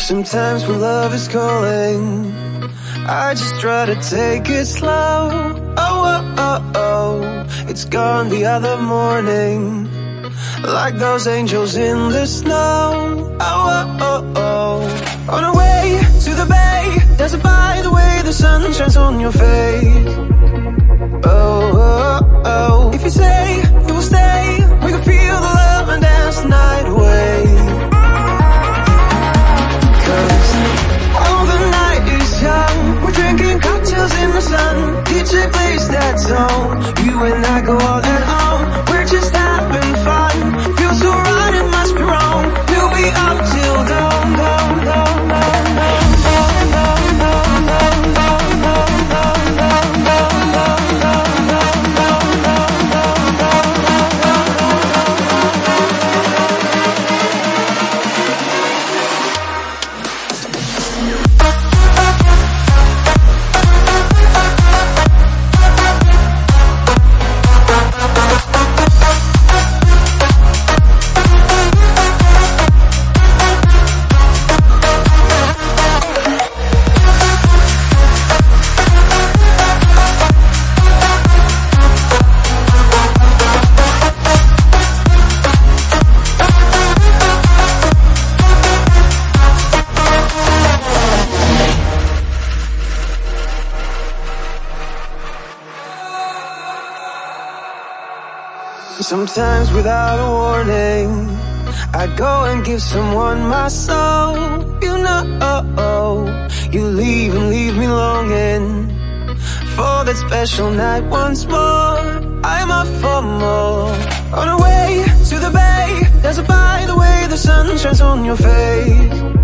Sometimes when love is calling I just try to take it slow. Oh, oh, oh, oh. It's gone the other morning Like those angels in the snow. Oh, oh, oh, oh. On our way to the bay Dazzled by the way the sun shines on your face. Oh, oh, oh. If you say you will stay Could you please that tone? You and I go all the Sometimes without a warning I go and give someone my soul. You know oh, You leave and leave me longing For that special night once more. I'm up for more. On our way to the bay Dazzled by the way the sun shines on your face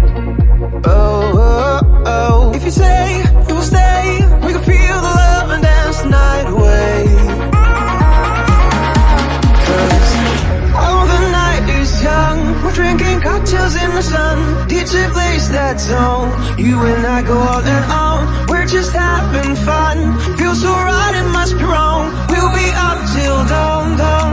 I go all and on We're just having fun. Feels so right, it must be wrong. We'll be up till dawn, dawn